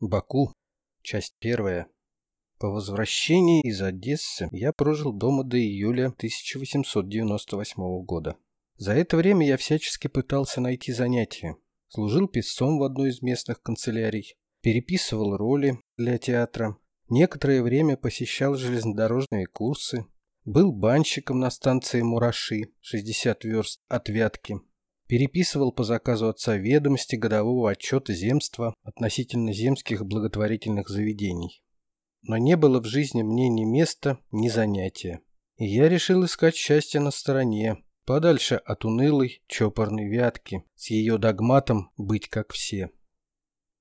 Баку. Часть первая. По возвращении из Одессы я прожил дома до июля 1898 года. За это время я всячески пытался найти занятие. Служил писцом в одной из местных канцелярий, переписывал роли для театра, некоторое время посещал железнодорожные курсы, был банщиком на станции Мураши, 60 верст от Вятки, переписывал по заказу отца ведомости годового отчета земства относительно земских благотворительных заведений. Но не было в жизни мне ни места, ни занятия. И я решил искать счастье на стороне, подальше от унылой, чопорной вятки, с ее догматом быть как все.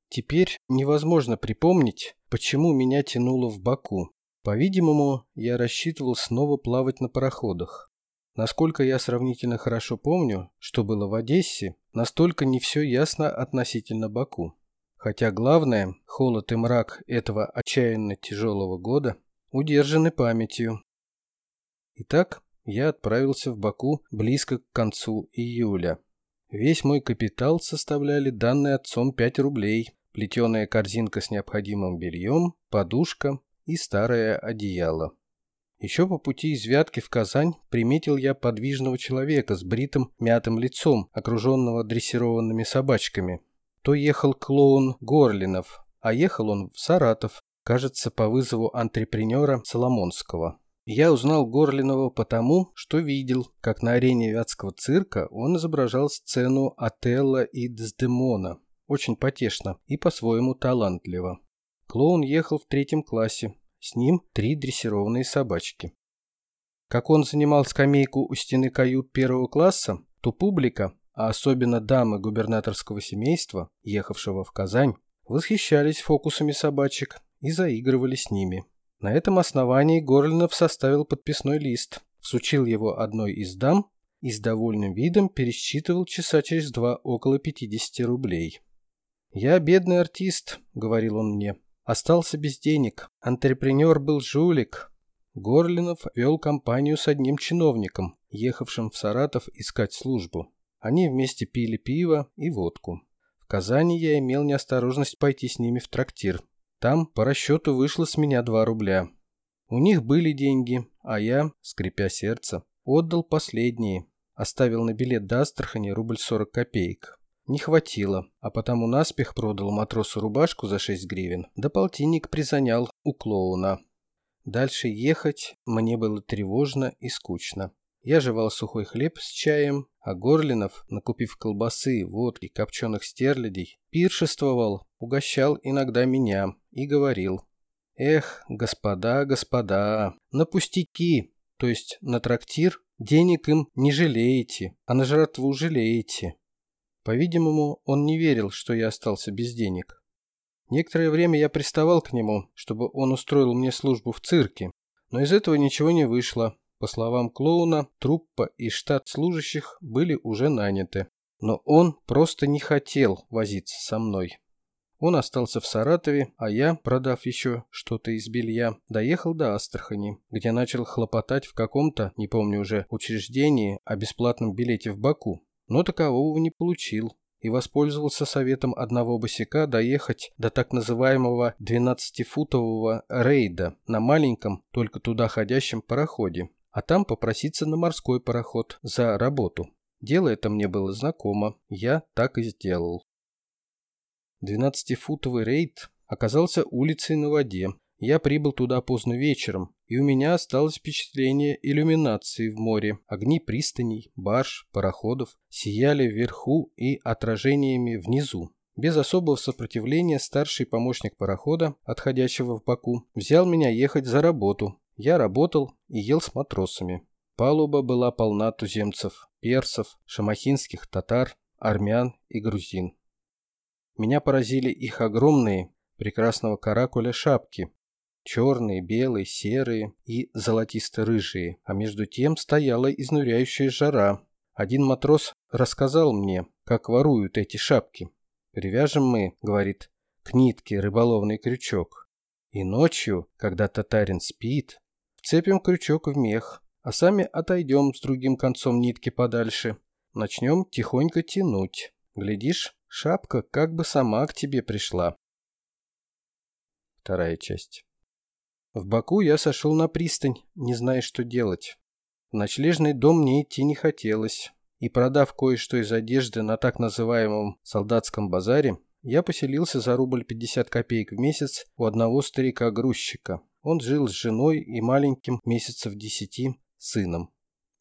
Теперь невозможно припомнить, почему меня тянуло в Баку. По-видимому, я рассчитывал снова плавать на пароходах. Насколько я сравнительно хорошо помню, что было в Одессе, настолько не все ясно относительно Баку. Хотя главное, холод и мрак этого отчаянно тяжелого года удержаны памятью. Итак, я отправился в Баку близко к концу июля. Весь мой капитал составляли данные отцом 5 рублей, плетеная корзинка с необходимым бельем, подушка и старое одеяло. Еще по пути из Вятки в Казань приметил я подвижного человека с бритым мятым лицом, окруженного дрессированными собачками. То ехал клоун Горлинов, а ехал он в Саратов, кажется, по вызову антрепренера Соломонского. Я узнал Горлинова потому, что видел, как на арене Вятского цирка он изображал сцену Отелла и Дездемона. Очень потешно и по-своему талантливо. Клоун ехал в третьем классе, с ним три дрессированные собачки. Как он занимал скамейку у стены кают первого класса, то публика, а особенно дамы губернаторского семейства, ехавшего в Казань, восхищались фокусами собачек и заигрывали с ними. На этом основании Горлинов составил подписной лист, всучил его одной из дам и с довольным видом пересчитывал часа через два около 50 рублей. «Я бедный артист», — говорил он мне, Остался без денег. Антрепренер был жулик. Горлинов вел компанию с одним чиновником, ехавшим в Саратов искать службу. Они вместе пили пиво и водку. В Казани я имел неосторожность пойти с ними в трактир. Там по расчету вышло с меня 2 рубля. У них были деньги, а я, скрипя сердце, отдал последние. Оставил на билет до Астрахани рубль 40 копеек. Не хватило, а потому наспех продал матросу рубашку за 6 гривен, да полтинник призанял у клоуна. Дальше ехать мне было тревожно и скучно. Я жевал сухой хлеб с чаем, а Горлинов, накупив колбасы, водки, копченых стерлядей, пиршествовал, угощал иногда меня и говорил. «Эх, господа, господа, на пустяки, то есть на трактир, денег им не жалеете, а на жратву жалеете. По-видимому, он не верил, что я остался без денег. Некоторое время я приставал к нему, чтобы он устроил мне службу в цирке, но из этого ничего не вышло. По словам клоуна, труппа и штат служащих были уже наняты. Но он просто не хотел возиться со мной. Он остался в Саратове, а я, продав еще что-то из белья, доехал до Астрахани, где начал хлопотать в каком-то, не помню уже, учреждении о бесплатном билете в Баку но такового не получил и воспользовался советом одного босика доехать до так называемого 12-футового рейда на маленьком, только туда ходящем пароходе, а там попроситься на морской пароход за работу. Дело это мне было знакомо, я так и сделал. 12-футовый рейд оказался улицей на воде, я прибыл туда поздно вечером, и у меня осталось впечатление иллюминации в море. Огни пристаней, барж, пароходов сияли вверху и отражениями внизу. Без особого сопротивления старший помощник парохода, отходящего в Баку, взял меня ехать за работу. Я работал и ел с матросами. Палуба была полна туземцев, персов, шамахинских татар, армян и грузин. Меня поразили их огромные, прекрасного каракуля шапки, черные, белые, серые и золотисто-рыжие, а между тем стояла изнуряющая жара. Один матрос рассказал мне, как воруют эти шапки. «Привяжем мы, — говорит, — к нитке рыболовный крючок. И ночью, когда татарин спит, вцепим крючок в мех, а сами отойдем с другим концом нитки подальше. Начнем тихонько тянуть. Глядишь, шапка как бы сама к тебе пришла. Вторая часть. В Баку я сошел на пристань, не зная, что делать. В ночлежный дом мне идти не хотелось, и продав кое-что из одежды на так называемом солдатском базаре, я поселился за рубль 50 копеек в месяц у одного старика-грузчика. Он жил с женой и маленьким месяцев десяти сыном.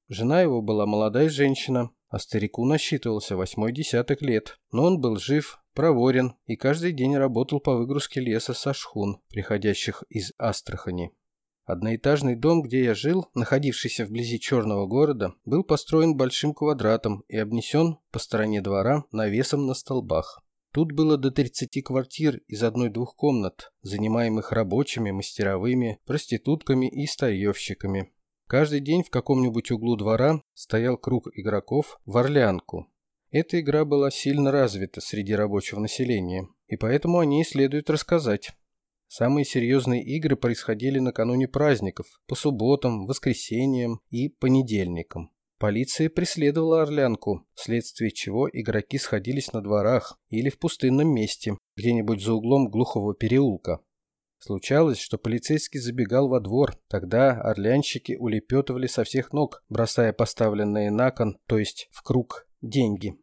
Жена его была молодая женщина, а старику насчитывался восьмой десяток лет, но он был жив, проворен и каждый день работал по выгрузке леса со шхун, приходящих из Астрахани. Одноэтажный дом, где я жил, находившийся вблизи Черного города, был построен большим квадратом и обнесен по стороне двора навесом на столбах. Тут было до 30 квартир из одной-двух комнат, занимаемых рабочими, мастеровыми, проститутками и старьевщиками. Каждый день в каком-нибудь углу двора стоял круг игроков в орлянку. Эта игра была сильно развита среди рабочего населения, и поэтому о ней следует рассказать. Самые серьезные игры происходили накануне праздников, по субботам, воскресеньям и понедельникам. Полиция преследовала Орлянку, вследствие чего игроки сходились на дворах или в пустынном месте, где-нибудь за углом глухого переулка. Случалось, что полицейский забегал во двор, тогда орлянщики улепетывали со всех ног, бросая поставленные на кон, то есть в круг, деньги.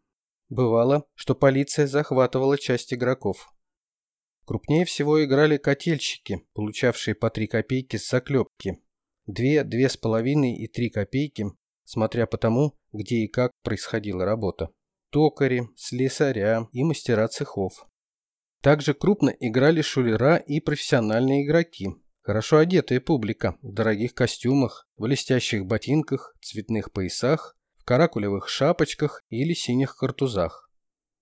Бывало, что полиция захватывала часть игроков. Крупнее всего играли котельщики, получавшие по 3 копейки с заклепки. Две, две с половиной и три копейки, смотря по тому, где и как происходила работа. Токари, слесаря и мастера цехов. Также крупно играли шулера и профессиональные игроки. Хорошо одетая публика в дорогих костюмах, в блестящих ботинках, цветных поясах, каракулевых шапочках или синих картузах.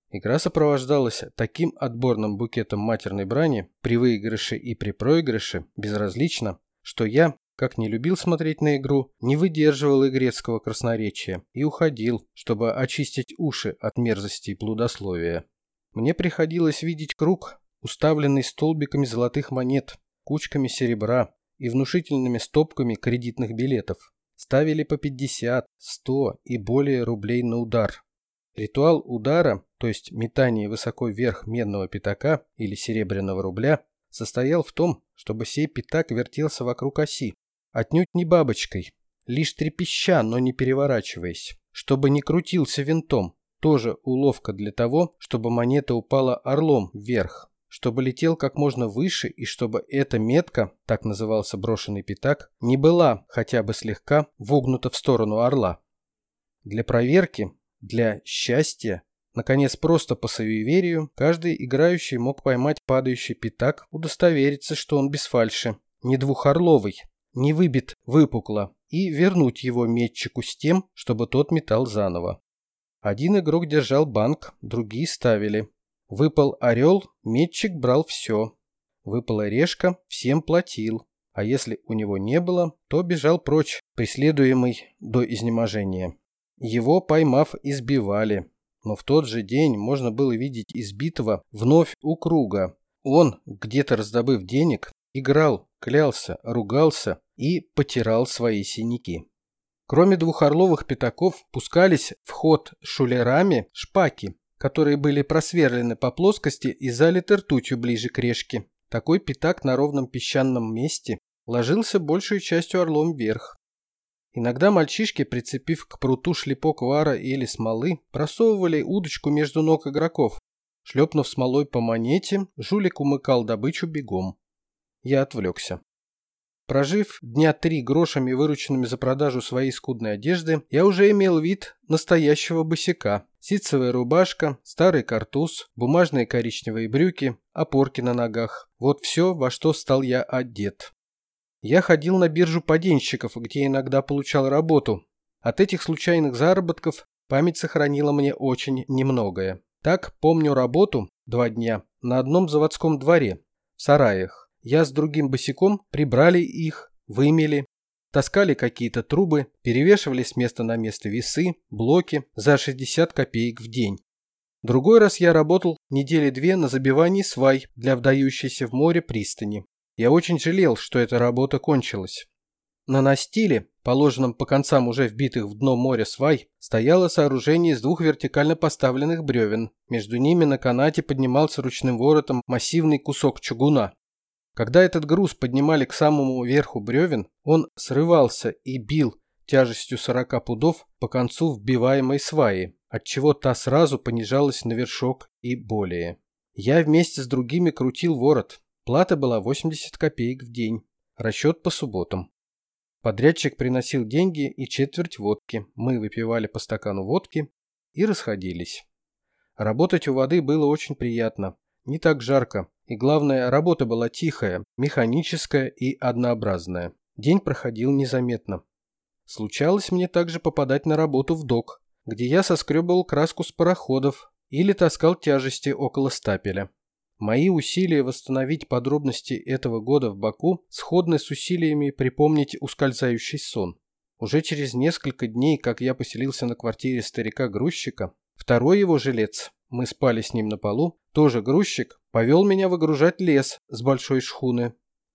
Игра сопровождалась таким отборным букетом матерной брани при выигрыше и при проигрыше безразлично, что я, как не любил смотреть на игру, не выдерживал игрецкого красноречия и уходил, чтобы очистить уши от мерзости и плодословия. Мне приходилось видеть круг, уставленный столбиками золотых монет, кучками серебра и внушительными стопками кредитных билетов. Ставили по 50, 100 и более рублей на удар. Ритуал удара, то есть метание высоко вверх медного пятака или серебряного рубля, состоял в том, чтобы сей пятак вертелся вокруг оси, отнюдь не бабочкой, лишь трепеща, но не переворачиваясь, чтобы не крутился винтом, тоже уловка для того, чтобы монета упала орлом вверх, чтобы летел как можно выше и чтобы эта метка, так назывался брошенный пятак, не была хотя бы слегка вогнута в сторону орла. Для проверки, для счастья, наконец просто по суеверию, каждый играющий мог поймать падающий пятак, удостовериться, что он без фальши, не двухорловый, не выбит выпукло, и вернуть его метчику с тем, чтобы тот метал заново. Один игрок держал банк, другие ставили. Выпал орел, метчик брал все. Выпала решка, всем платил. А если у него не было, то бежал прочь, преследуемый до изнеможения. Его, поймав, избивали. Но в тот же день можно было видеть избитого вновь у круга. Он, где-то раздобыв денег, играл, клялся, ругался и потирал свои синяки. Кроме двухорловых пятаков пускались в ход шулерами шпаки, которые были просверлены по плоскости и залиты ртутью ближе к решке. Такой пятак на ровном песчаном месте ложился большей частью орлом вверх. Иногда мальчишки, прицепив к пруту шлепок вара или смолы, просовывали удочку между ног игроков. Шлепнув смолой по монете, жулик умыкал добычу бегом. Я отвлекся. Прожив дня три грошами, вырученными за продажу своей скудной одежды, я уже имел вид настоящего босика. Ситцевая рубашка, старый картуз, бумажные коричневые брюки, опорки на ногах. Вот все, во что стал я одет. Я ходил на биржу поденщиков, где иногда получал работу. От этих случайных заработков память сохранила мне очень немногое. Так помню работу два дня на одном заводском дворе, в сараях. Я с другим босиком прибрали их, вымели, таскали какие-то трубы, перевешивали с места на место весы, блоки за 60 копеек в день. Другой раз я работал недели две на забивании свай для вдающейся в море пристани. Я очень жалел, что эта работа кончилась. На настиле, положенном по концам уже вбитых в дно моря свай, стояло сооружение из двух вертикально поставленных бревен. Между ними на канате поднимался ручным воротом массивный кусок чугуна. Когда этот груз поднимали к самому верху бревен, он срывался и бил тяжестью 40 пудов по концу вбиваемой сваи, отчего та сразу понижалась на вершок и более. Я вместе с другими крутил ворот. Плата была 80 копеек в день. Расчет по субботам. Подрядчик приносил деньги и четверть водки. Мы выпивали по стакану водки и расходились. Работать у воды было очень приятно. Не так жарко. И главное, работа была тихая, механическая и однообразная. День проходил незаметно. Случалось мне также попадать на работу в док, где я соскребывал краску с пароходов или таскал тяжести около стапеля. Мои усилия восстановить подробности этого года в Баку сходны с усилиями припомнить ускользающий сон. Уже через несколько дней, как я поселился на квартире старика-грузчика, второй его жилец, мы спали с ним на полу, тоже грузчик, повел меня выгружать лес с большой шхуны.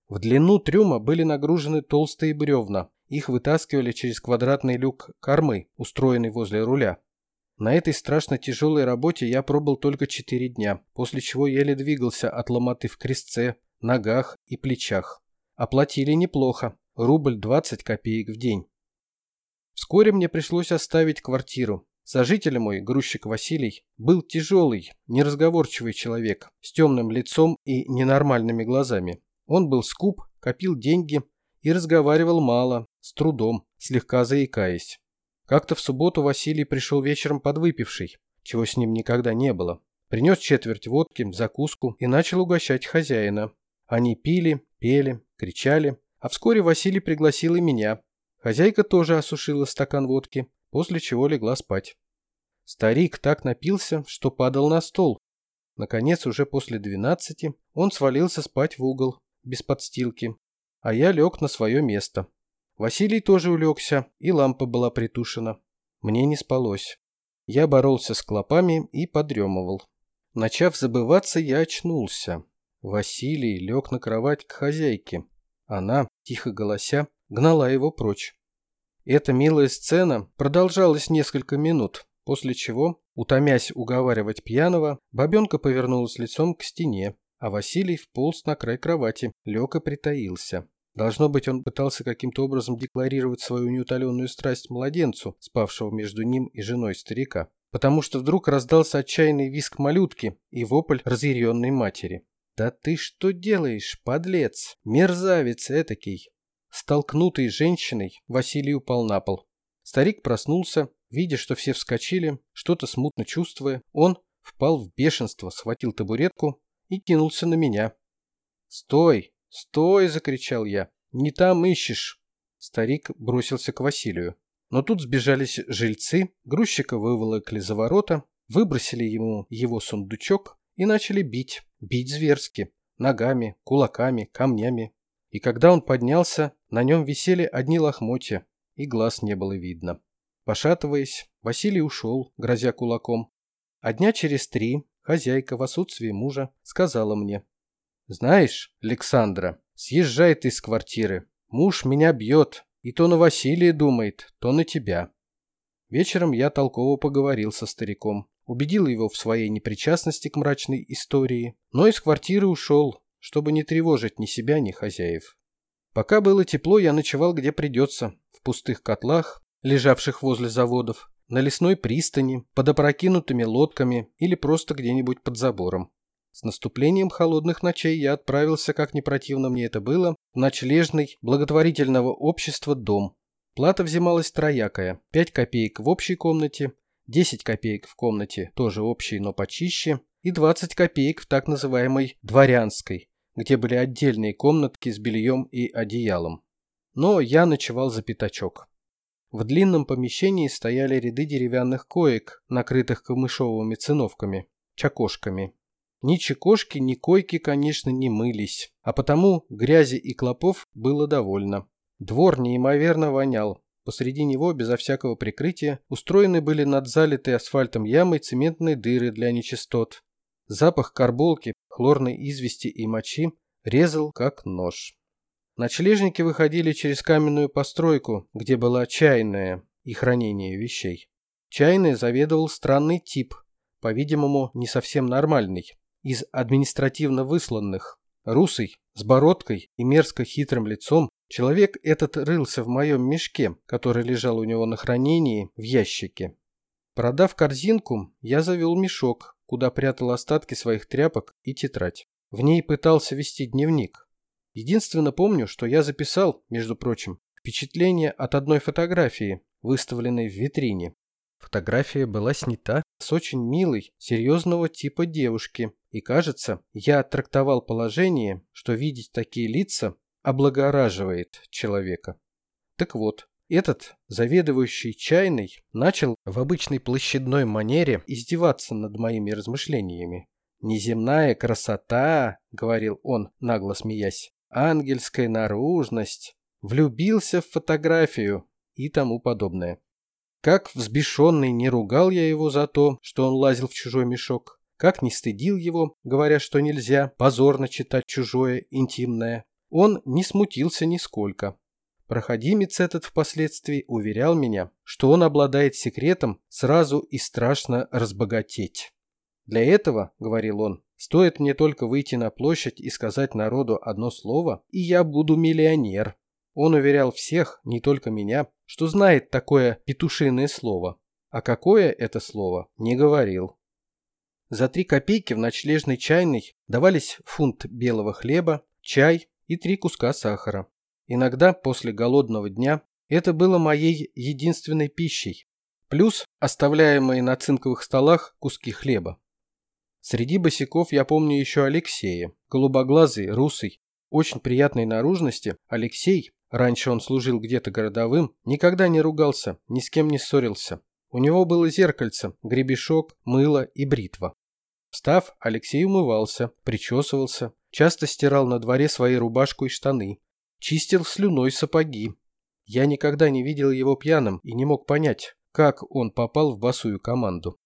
В длину трюма были нагружены толстые бревна, их вытаскивали через квадратный люк кормы, устроенный возле руля. На этой страшно тяжелой работе я пробыл только четыре дня, после чего еле двигался от ломоты в крестце, ногах и плечах. Оплатили неплохо, рубль 20 копеек в день. Вскоре мне пришлось оставить квартиру. Сожитель мой, грузчик Василий, был тяжелый, неразговорчивый человек, с темным лицом и ненормальными глазами. Он был скуп, копил деньги и разговаривал мало, с трудом, слегка заикаясь. Как-то в субботу Василий пришел вечером подвыпивший, чего с ним никогда не было. Принес четверть водки, закуску и начал угощать хозяина. Они пили, пели, кричали, а вскоре Василий пригласил и меня. Хозяйка тоже осушила стакан водки, после чего легла спать. Старик так напился, что падал на стол. Наконец, уже после двенадцати, он свалился спать в угол, без подстилки, а я лег на свое место. Василий тоже улегся, и лампа была притушена. Мне не спалось. Я боролся с клопами и подремывал. Начав забываться, я очнулся. Василий лег на кровать к хозяйке. Она, тихо голося, гнала его прочь. Эта милая сцена продолжалась несколько минут, после чего, утомясь уговаривать пьяного, бабенка повернулась лицом к стене, а Василий вполз на край кровати, лег и притаился. Должно быть, он пытался каким-то образом декларировать свою неутоленную страсть младенцу, спавшего между ним и женой старика. Потому что вдруг раздался отчаянный виск малютки и вопль разъяренной матери. «Да ты что делаешь, подлец? Мерзавец этакий!» Столкнутый женщиной, Василий упал на пол. Старик проснулся, видя, что все вскочили, что-то смутно чувствуя. Он впал в бешенство, схватил табуретку и кинулся на меня. «Стой! «Стой!» – закричал я. «Не там ищешь!» Старик бросился к Василию. Но тут сбежались жильцы, грузчика выволокли за ворота, выбросили ему его сундучок и начали бить. Бить зверски. Ногами, кулаками, камнями. И когда он поднялся, на нем висели одни лохмотья, и глаз не было видно. Пошатываясь, Василий ушел, грозя кулаком. А дня через три хозяйка в отсутствии мужа сказала мне, знаешь, Александра, съезжай ты из квартиры. Муж меня бьет, и то на Василия думает, то на тебя. Вечером я толково поговорил со стариком, убедил его в своей непричастности к мрачной истории, но из квартиры ушел, чтобы не тревожить ни себя, ни хозяев. Пока было тепло, я ночевал где придется, в пустых котлах, лежавших возле заводов, на лесной пристани, под опрокинутыми лодками или просто где-нибудь под забором. С наступлением холодных ночей я отправился, как не противно мне это было, в ночлежный благотворительного общества дом. Плата взималась троякая. 5 копеек в общей комнате, 10 копеек в комнате, тоже общей, но почище, и 20 копеек в так называемой «дворянской», где были отдельные комнатки с бельем и одеялом. Но я ночевал за пятачок. В длинном помещении стояли ряды деревянных коек, накрытых камышовыми циновками, чакошками, ни чекошки, ни койки, конечно, не мылись, а потому грязи и клопов было довольно. Двор неимоверно вонял. Посреди него, безо всякого прикрытия, устроены были над залитой асфальтом ямой цементные дыры для нечистот. Запах карболки, хлорной извести и мочи резал как нож. Ночлежники выходили через каменную постройку, где была чайная и хранение вещей. Чайной заведовал странный тип, по-видимому, не совсем нормальный из административно высланных. Русый, с бородкой и мерзко хитрым лицом, человек этот рылся в моем мешке, который лежал у него на хранении в ящике. Продав корзинку, я завел мешок, куда прятал остатки своих тряпок и тетрадь. В ней пытался вести дневник. Единственно помню, что я записал, между прочим, впечатление от одной фотографии, выставленной в витрине. Фотография была снята с очень милой, серьезного типа девушки, и, кажется, я трактовал положение, что видеть такие лица облагораживает человека. Так вот, этот, заведующий чайной, начал в обычной площадной манере издеваться над моими размышлениями. «Неземная красота», — говорил он, нагло смеясь, — «ангельская наружность, влюбился в фотографию» и тому подобное. Как взбешенный не ругал я его за то, что он лазил в чужой мешок, как не стыдил его, говоря, что нельзя позорно читать чужое интимное, он не смутился нисколько. Проходимец этот впоследствии уверял меня, что он обладает секретом сразу и страшно разбогатеть. Для этого, говорил он, стоит мне только выйти на площадь и сказать народу одно слово, и я буду миллионер. Он уверял всех, не только меня, что знает такое петушиное слово. А какое это слово, не говорил. За три копейки в ночлежной чайной давались фунт белого хлеба, чай и три куска сахара. Иногда после голодного дня это было моей единственной пищей, плюс оставляемые на цинковых столах куски хлеба. Среди босиков я помню еще Алексея, голубоглазый, русый, очень приятной наружности. Алексей, раньше он служил где-то городовым, никогда не ругался, ни с кем не ссорился. У него было зеркальце, гребешок, мыло и бритва. Встав, Алексей умывался, причесывался, часто стирал на дворе свои рубашку и штаны, чистил слюной сапоги. Я никогда не видел его пьяным и не мог понять, как он попал в босую команду.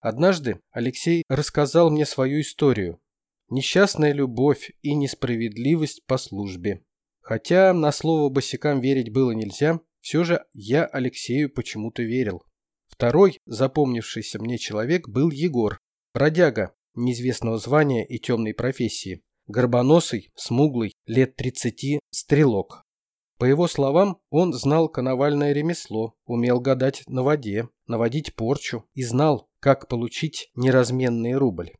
Однажды Алексей рассказал мне свою историю. Несчастная любовь и несправедливость по службе. Хотя на слово босикам верить было нельзя, все же я Алексею почему-то верил. Второй запомнившийся мне человек был Егор, бродяга неизвестного звания и темной профессии. Горбоносый, смуглый, лет 30, стрелок. По его словам, он знал коновальное ремесло, умел гадать на воде, наводить порчу и знал, как получить неразменный рубль.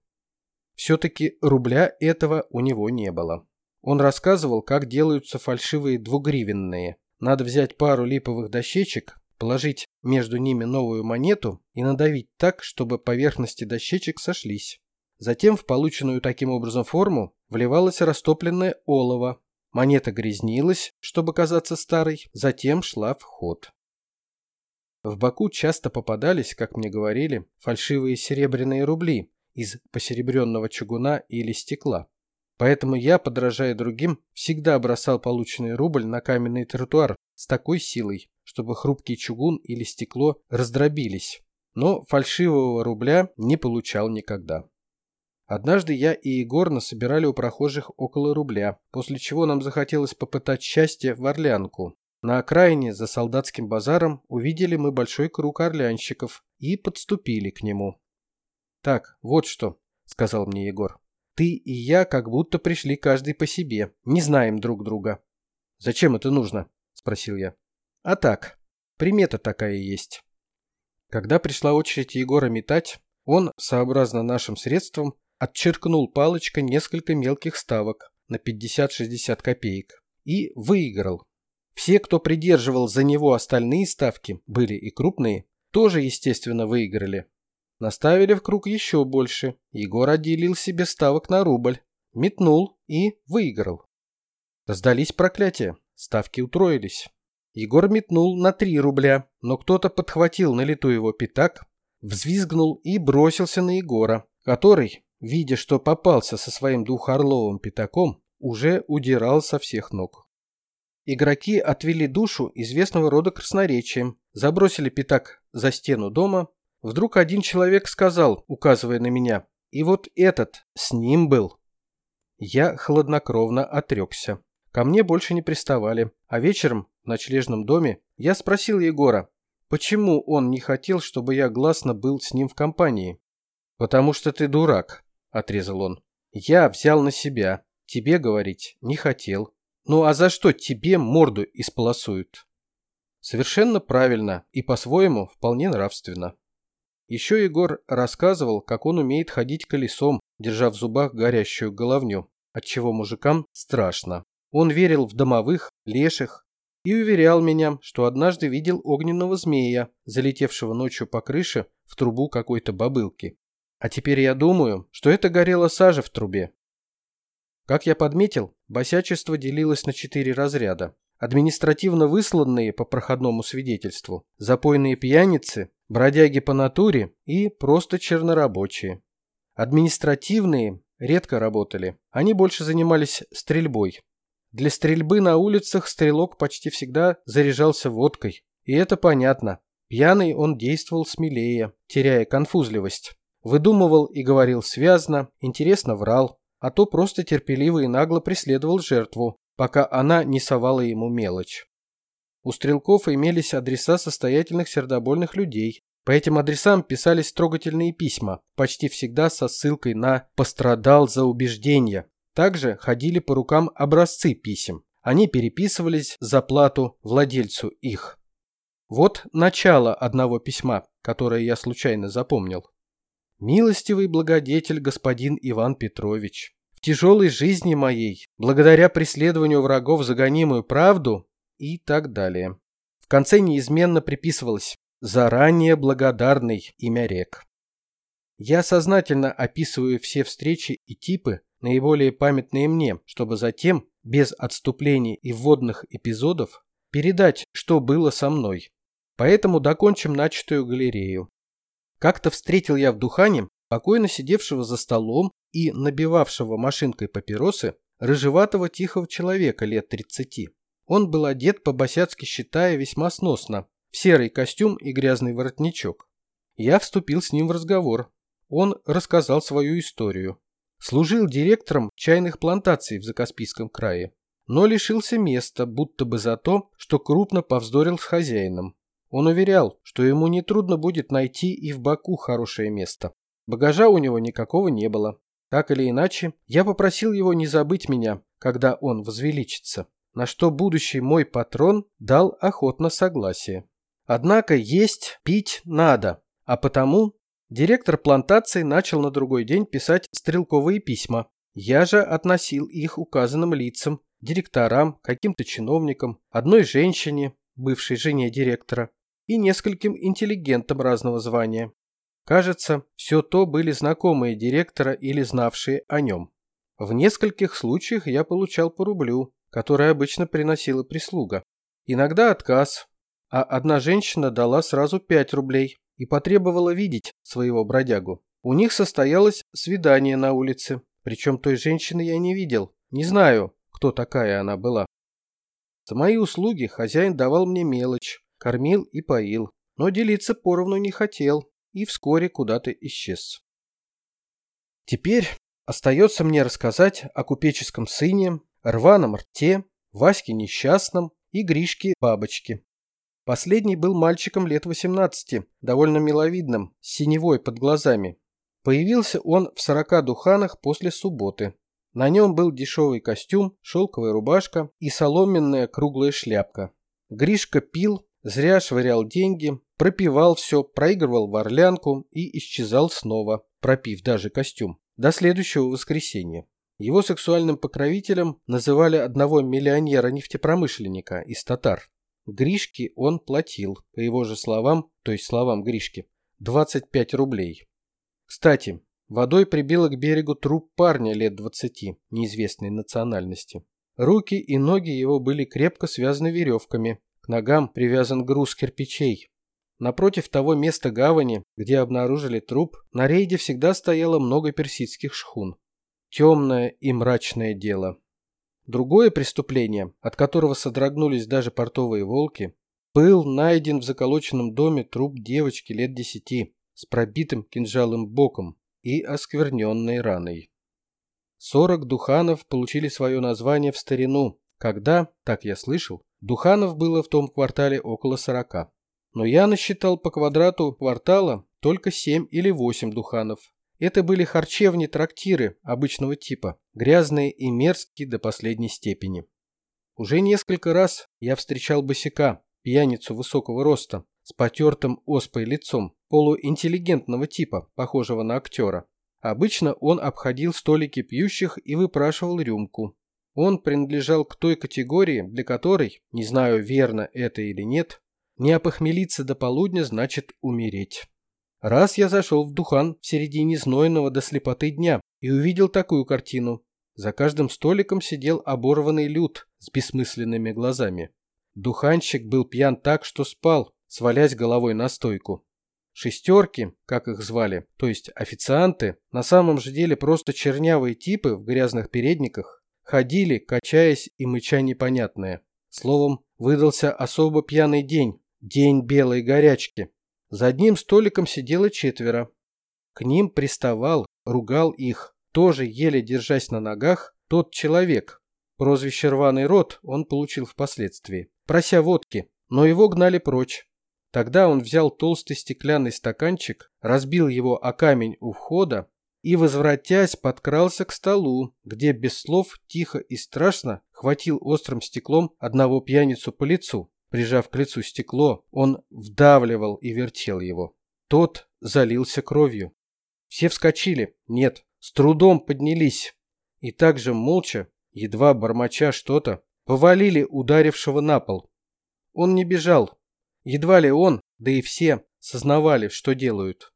Все-таки рубля этого у него не было. Он рассказывал, как делаются фальшивые двугривенные. Надо взять пару липовых дощечек, положить между ними новую монету и надавить так, чтобы поверхности дощечек сошлись. Затем в полученную таким образом форму вливалось растопленное олово. Монета грязнилась, чтобы казаться старой, затем шла в ход. В Баку часто попадались, как мне говорили, фальшивые серебряные рубли из посеребренного чугуна или стекла. Поэтому я, подражая другим, всегда бросал полученный рубль на каменный тротуар с такой силой, чтобы хрупкий чугун или стекло раздробились. Но фальшивого рубля не получал никогда. Однажды я и Егор насобирали у прохожих около рубля, после чего нам захотелось попытать счастье в Орлянку. На окраине, за солдатским базаром, увидели мы большой круг орлянщиков и подступили к нему. «Так, вот что», — сказал мне Егор. «Ты и я как будто пришли каждый по себе, не знаем друг друга». «Зачем это нужно?» — спросил я. «А так, примета такая есть». Когда пришла очередь Егора метать, он, сообразно нашим средствам, отчеркнул палочкой несколько мелких ставок на 50-60 копеек и выиграл. Все, кто придерживал за него остальные ставки, были и крупные, тоже, естественно, выиграли. Наставили в круг еще больше. Егор отделил себе ставок на рубль, метнул и выиграл. Раздались проклятия, ставки утроились. Егор метнул на 3 рубля, но кто-то подхватил на лету его пятак, взвизгнул и бросился на Егора, который, видя, что попался со своим двухорловым пятаком, уже удирал со всех ног. Игроки отвели душу известного рода красноречием, забросили пятак за стену дома. Вдруг один человек сказал, указывая на меня, и вот этот с ним был. Я хладнокровно отрекся. Ко мне больше не приставали, а вечером в ночлежном доме я спросил Егора, почему он не хотел, чтобы я гласно был с ним в компании. «Потому что ты дурак», отрезал он. Я взял на себя. тебе говорить не хотел. Ну а за что тебе морду исполосуют? Совершенно правильно и по-своему вполне нравственно. Еще Егор рассказывал, как он умеет ходить колесом, держа в зубах горящую головню, отчего мужикам страшно. Он верил в домовых, леших и уверял меня, что однажды видел огненного змея, залетевшего ночью по крыше в трубу какой-то бобылки. А теперь я думаю, что это горела сажа в трубе. Как я подметил, босячество делилось на четыре разряда. Административно высланные по проходному свидетельству, запойные пьяницы, бродяги по натуре и просто чернорабочие. Административные редко работали, они больше занимались стрельбой. Для стрельбы на улицах стрелок почти всегда заряжался водкой, и это понятно. Пьяный он действовал смелее, теряя конфузливость. Выдумывал и говорил связно, интересно врал, а то просто терпеливо и нагло преследовал жертву, пока она не совала ему мелочь. У стрелков имелись адреса состоятельных сердобольных людей. По этим адресам писались трогательные письма, почти всегда со ссылкой на «пострадал за убеждения». Также ходили по рукам образцы писем. Они переписывались за плату владельцу их. Вот начало одного письма, которое я случайно запомнил. Милостивый благодетель господин Иван Петрович, в тяжелой жизни моей, благодаря преследованию врагов за гонимую правду и так далее. В конце неизменно приписывалось «заранее благодарный имя рек». Я сознательно описываю все встречи и типы, наиболее памятные мне, чтобы затем, без отступлений и вводных эпизодов, передать, что было со мной. Поэтому докончим начатую галерею. Как-то встретил я в Духане покойно сидевшего за столом и набивавшего машинкой папиросы рыжеватого тихого человека лет 30. Он был одет по-босяцки считая весьма сносно, в серый костюм и грязный воротничок. Я вступил с ним в разговор. Он рассказал свою историю. Служил директором чайных плантаций в Закаспийском крае, но лишился места, будто бы за то, что крупно повздорил с хозяином. Он уверял, что ему нетрудно будет найти и в Баку хорошее место. Багажа у него никакого не было. Так или иначе, я попросил его не забыть меня, когда он возвеличится, на что будущий мой патрон дал охотно согласие. Однако есть, пить надо, а потому директор плантации начал на другой день писать стрелковые письма. Я же относил их указанным лицам, директорам, каким-то чиновникам, одной женщине, бывшей жене директора, и нескольким интеллигентам разного звания. Кажется, все то были знакомые директора или знавшие о нем. В нескольких случаях я получал по рублю, которое обычно приносила прислуга. Иногда отказ, а одна женщина дала сразу 5 рублей и потребовала видеть своего бродягу. У них состоялось свидание на улице, причем той женщины я не видел, не знаю, кто такая она была. За мои услуги хозяин давал мне мелочь, кормил и поил, но делиться поровну не хотел и вскоре куда-то исчез. Теперь остается мне рассказать о купеческом сыне, рваном рте, Ваське несчастном и Гришке бабочке. Последний был мальчиком лет 18, довольно миловидным, с синевой под глазами. Появился он в 40 духанах после субботы. На нем был дешевый костюм, шелковая рубашка и соломенная круглая шляпка. Гришка пил, Зря швырял деньги, пропивал все, проигрывал в орлянку и исчезал снова, пропив даже костюм, до следующего воскресенья. Его сексуальным покровителем называли одного миллионера-нефтепромышленника из татар. Гришке он платил, по его же словам, то есть словам Гришки, 25 рублей. Кстати, водой прибило к берегу труп парня лет 20, неизвестной национальности. Руки и ноги его были крепко связаны веревками, к ногам привязан груз кирпичей. Напротив того места гавани, где обнаружили труп, на рейде всегда стояло много персидских шхун. Темное и мрачное дело. Другое преступление, от которого содрогнулись даже портовые волки, был найден в заколоченном доме труп девочки лет десяти с пробитым кинжалом боком и оскверненной раной. Сорок духанов получили свое название в старину, когда, так я слышал, Духанов было в том квартале около сорока. Но я насчитал по квадрату квартала только семь или восемь духанов. Это были харчевни-трактиры обычного типа, грязные и мерзкие до последней степени. Уже несколько раз я встречал босика, пьяницу высокого роста, с потертым оспой лицом, полуинтеллигентного типа, похожего на актера. Обычно он обходил столики пьющих и выпрашивал рюмку. Он принадлежал к той категории, для которой, не знаю, верно это или нет, не опохмелиться до полудня значит умереть. Раз я зашел в Духан в середине знойного до слепоты дня и увидел такую картину. За каждым столиком сидел оборванный люд с бессмысленными глазами. Духанщик был пьян так, что спал, свалясь головой на стойку. Шестерки, как их звали, то есть официанты, на самом же деле просто чернявые типы в грязных передниках, ходили, качаясь и мыча непонятное. Словом, выдался особо пьяный день, день белой горячки. За одним столиком сидело четверо. К ним приставал, ругал их, тоже еле держась на ногах, тот человек. Прозвище «Рваный рот» он получил впоследствии, прося водки, но его гнали прочь. Тогда он взял толстый стеклянный стаканчик, разбил его о камень у входа и, возвратясь, подкрался к столу, где без слов, тихо и страшно хватил острым стеклом одного пьяницу по лицу. Прижав к лицу стекло, он вдавливал и вертел его. Тот залился кровью. Все вскочили, нет, с трудом поднялись. И также молча, едва бормоча что-то, повалили ударившего на пол. Он не бежал, Едва ли он, да и все, сознавали, что делают.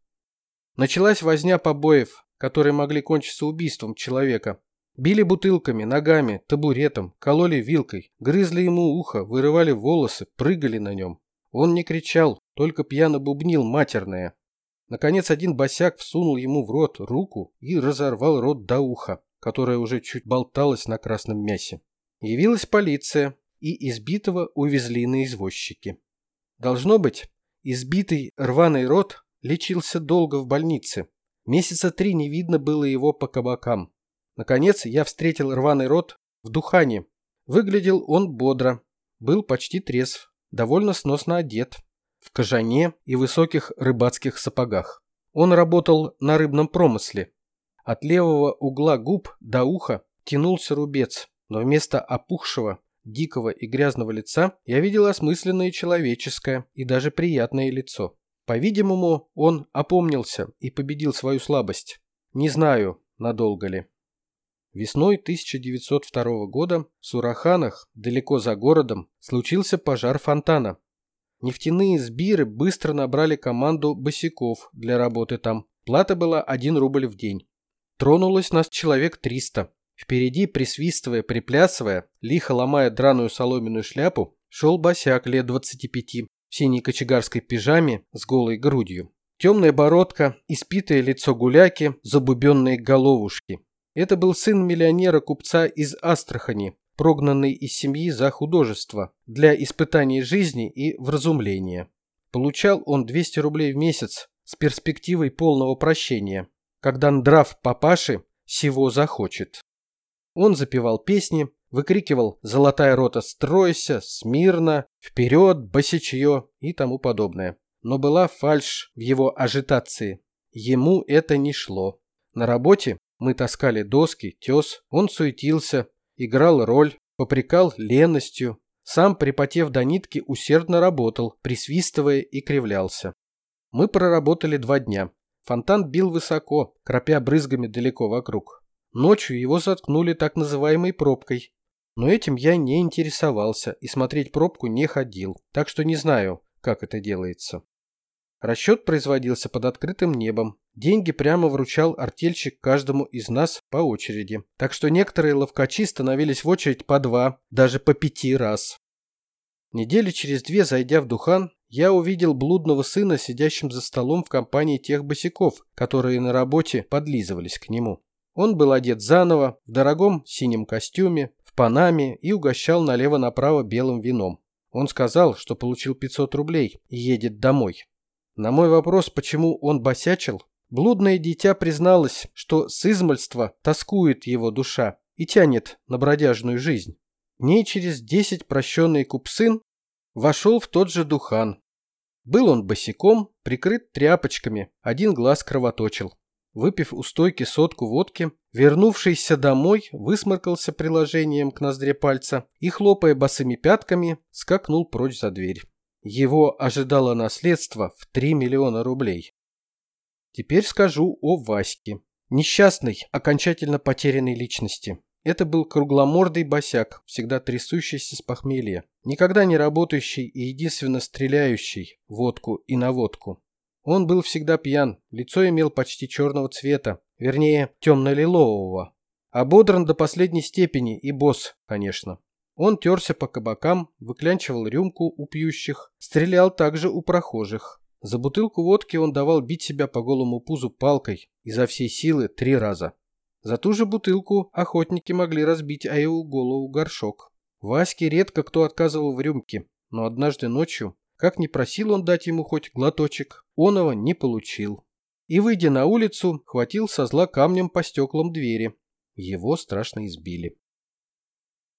Началась возня побоев, которые могли кончиться убийством человека. Били бутылками, ногами, табуретом, кололи вилкой, грызли ему ухо, вырывали волосы, прыгали на нем. Он не кричал, только пьяно бубнил матерное. Наконец один босяк всунул ему в рот руку и разорвал рот до уха, которое уже чуть болталось на красном мясе. Явилась полиция, и избитого увезли на извозчики. Должно быть, избитый рваный рот лечился долго в больнице. Месяца три не видно было его по кабакам. Наконец я встретил рваный рот в Духане. Выглядел он бодро, был почти трезв, довольно сносно одет, в кожане и высоких рыбацких сапогах. Он работал на рыбном промысле. От левого угла губ до уха тянулся рубец, но вместо опухшего дикого и грязного лица я видел осмысленное человеческое и даже приятное лицо. По-видимому, он опомнился и победил свою слабость. Не знаю, надолго ли. Весной 1902 года в Сураханах, далеко за городом, случился пожар фонтана. Нефтяные сбиры быстро набрали команду босиков для работы там. Плата была 1 рубль в день. Тронулось нас человек 300. Впереди, присвистывая, приплясывая, лихо ломая драную соломенную шляпу, шел босяк лет 25 в синей кочегарской пижаме с голой грудью. Темная бородка, испитое лицо гуляки, забубенные головушки. Это был сын миллионера-купца из Астрахани, прогнанный из семьи за художество, для испытания жизни и вразумления. Получал он 200 рублей в месяц с перспективой полного прощения, когда ндрав папаши всего захочет. Он запевал песни, выкрикивал «Золотая рота, стройся! Смирно! Вперед! Босичье!» и тому подобное. Но была фальшь в его ажитации. Ему это не шло. На работе мы таскали доски, тес, он суетился, играл роль, попрекал ленностью. Сам, припотев до нитки, усердно работал, присвистывая и кривлялся. Мы проработали два дня. Фонтан бил высоко, кропя брызгами далеко вокруг. Ночью его заткнули так называемой пробкой. Но этим я не интересовался и смотреть пробку не ходил, так что не знаю, как это делается. Расчет производился под открытым небом. Деньги прямо вручал артельщик каждому из нас по очереди. Так что некоторые ловкачи становились в очередь по два, даже по пяти раз. Недели через две, зайдя в Духан, я увидел блудного сына, сидящим за столом в компании тех босиков, которые на работе подлизывались к нему. Он был одет заново, в дорогом синем костюме, панаме и угощал налево-направо белым вином. Он сказал, что получил 500 рублей и едет домой. На мой вопрос, почему он босячил, блудное дитя призналось, что с измальства тоскует его душа и тянет на бродяжную жизнь. Дней через десять прощенный купсын вошел в тот же духан. Был он босиком, прикрыт тряпочками, один глаз кровоточил. Выпив у стойки сотку водки, вернувшийся домой, высморкался приложением к ноздре пальца и, хлопая босыми пятками, скакнул прочь за дверь. Его ожидало наследство в 3 миллиона рублей. Теперь скажу о Ваське. Несчастной, окончательно потерянной личности. Это был кругломордый босяк, всегда трясущийся с похмелья, никогда не работающий и единственно стреляющий водку и на водку. Он был всегда пьян, лицо имел почти черного цвета, вернее, темно-лилового. Ободран до последней степени и босс, конечно. Он терся по кабакам, выклянчивал рюмку у пьющих, стрелял также у прохожих. За бутылку водки он давал бить себя по голому пузу палкой изо всей силы три раза. За ту же бутылку охотники могли разбить о его голову горшок. Ваське редко кто отказывал в рюмке, но однажды ночью как ни просил он дать ему хоть глоточек, он его не получил. И, выйдя на улицу, хватил со зла камнем по стеклам двери. Его страшно избили.